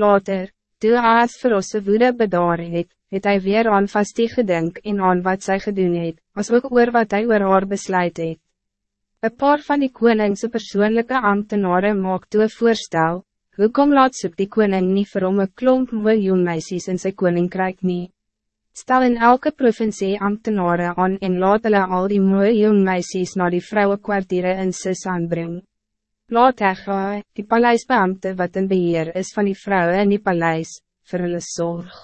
Later, toe Aas vir ons woede bedaar het, het hy weer aan vastie gedink en aan wat zij gedoen het, as ook oor wat hij oor haar besluit het. Een paar van die koningse persoonlijke ambtenaren maak toe voorstel, hoekom laat soek die koning niet vir hom een klomp miljoen meisjes in sy koninkrijk nie? Stel in elke provincie ambtenaren aan en laat hulle al die miljoen meisjes naar die vrouwenkwartiere in Sis aanbring. Laat hy die paleisbeamte wat in beheer is van die vrouwen in die paleis, vir hulle zorg.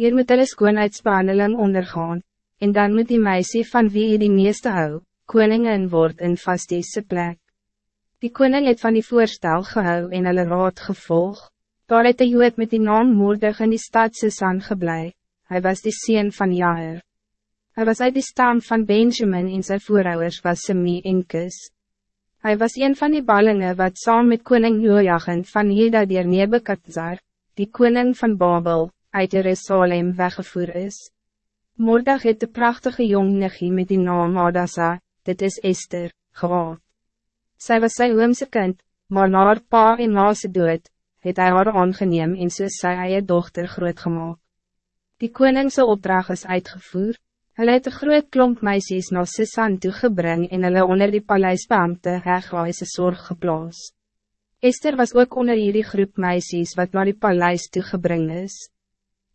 Hier moet hulle skoonheidsbehandeling ondergaan, en dan moet die meisje van wie hy die meeste hou, koningin word in vastiese plek. Die koning het van die voorstel gehou en hulle raad gevolg. Daar het die jood met die naam moordig in die stad Susan geblei, hy was die sien van Jair. Hij was uit die stam van Benjamin en zijn voorouders was Semi en Kis. Hij was een van die ballingen wat saam met koning Joachim van Heda dier Nebekadzar, die koning van Babel, uit Jerusalem weggevoer is. Mordag het de prachtige jong negie met die naam Adassa, dit is Esther, gehad. Zij was sy oomse kind, maar na haar pa en na sy dood, het hy haar aangeneem en soos sy eie dochter grootgemaak. Die koningse opdracht is uitgevoer, Hulle het een groot klomp meisjes na Sisan toegebring en hulle onder die paleisbeamte Hegwaise zorg geplaas. Esther was ook onder hierdie groep meisjes wat naar die paleis toegebring is.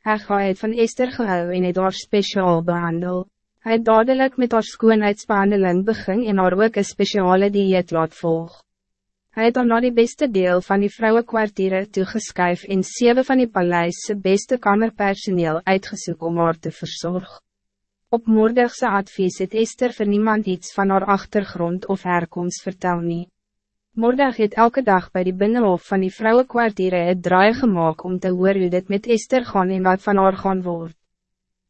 Hega het van Esther gehou en het haar speciaal behandel. Hij het dadelijk met haar skoonheidsbehandeling begin en haar ook een speciale dieet laat volg. Hij het dan naar die beste deel van die vrouwenkwartiere toegeskuif en zeven van die paleise beste kamerpersoneel uitgezoek om haar te verzorgen. Op moordigse advies het Esther vir niemand iets van haar achtergrond of herkomst vertel nie. Mordag het elke dag bij die binnenhof van die vrouwenkwartiere het draai gemaakt om te hoor hoe dit met Esther gaan en wat van haar gaan word.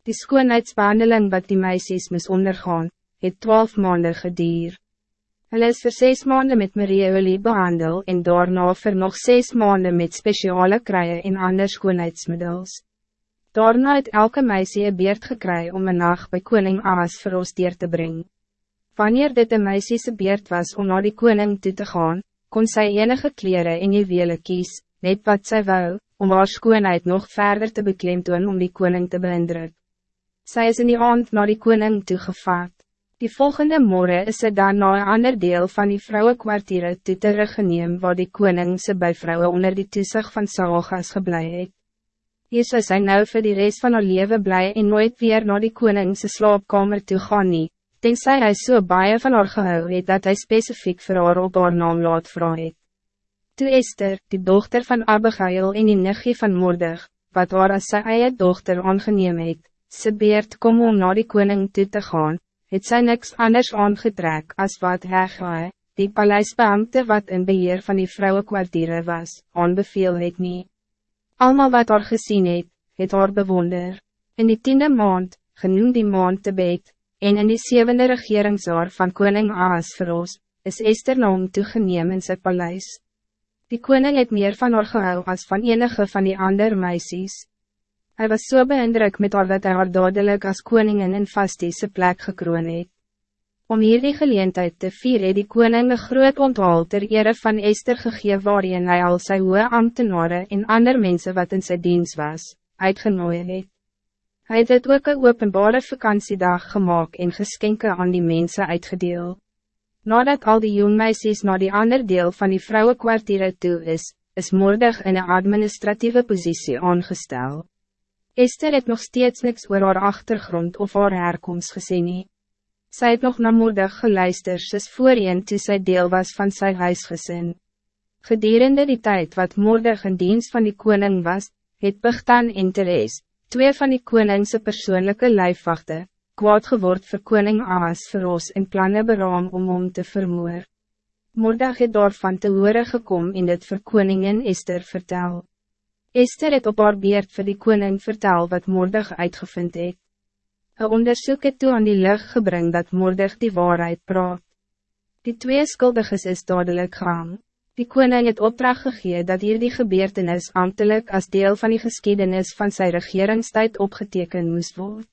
Die skoonheidsbehandeling wat die meisjes mis ondergaan, het twaalf maanden gedier. Hulle is voor zes maanden met Marie Olie behandel en daarna voor nog zes maanden met speciale kruien en ander skoonheidsmiddels. Daarna het elke meisje een beerd gekry om een nacht bij koning Aas vir ons te brengen. Wanneer dit een meisjese beerd was om naar die koning toe te gaan, kon zij enige kleren in juwele kies, net wat zij wou, om haar skoonheid nog verder te beklemtoon om die koning te beïndruk. Zij is in die aand naar die koning toegevaat. Die volgende morgen is ze dan naar een ander deel van die vrouwenkwartiere toe teruggeneem waar die koning ze bij vrouwen onder die toezicht van Saogas geblei het. Hier is sy nou vir die rest van haar leven blij en nooit weer naar die koningse slaapkamer toe gaan nie, tenzij hij so baie van haar gehou het dat hij specifiek vir haar op haar naam laat vraag het. Toe Esther, die dochter van Abigail en die niggie van Moordig, wat haar as sy eie dochter aangeneem het, sy beert kom om na die koning toe te gaan, het sy niks anders aangetrek as wat Hegai, die paleisbeamte wat in beheer van die vrouwenkwartiere was, aanbeveel het nie. Almal wat haar gezien het, het haar bewonder. In die tiende maand, genoemd die maand te bed, En in die zevende regeringsjaar van koning Ahasveros, is Esther na hom toegeneem in sy paleis. Die koning het meer van haar gehou als van enige van die andere meisjes. Hij was zo so beïndruk met haar dat hy haar dadelijk als koningin in vastiese plek gekroon het. Om hier die geleentheid te vier het die koning een groot onthaal ter ere van Esther gegee waarin hy al sy hoge ambtenaren en ander mensen wat in zijn dienst was, uitgenooi het. Hij het ook een openbare vakantiedag gemaakt en geskenken aan die mensen uitgedeel. Nadat al die jongmeisjes naar die ander deel van die vrouwenkwartiere toe is, is moordig in een administratieve positie aangesteld. Esther het nog steeds niks oor haar achtergrond of haar herkomst gezien nie. Sy het nog na moordig geluister soos voorheen toe sy deel was van sy huisgezin. Gedurende die tijd wat moordig in dienst van die koning was, het Bigtan en Therese, Twee van die koningse persoonlijke lijfwachten, kwaad geword vir koning Aas vir ons en plannen beraam om hom te vermoor. Mordag het daarvan te hore gekom en dit vir koningin Esther vertel. Esther het op haar beerd vir die koning vertel wat Mordag uitgevind het. Een onderzoek het toe aan die lucht gebring dat Mordag die waarheid praat. Die twee skuldiges is dadelijk gang. Die koning het opdracht gegee dat hier die gebeurtenis ambtelijk als deel van die geschiedenis van zijn regeringstijd opgeteken moest worden.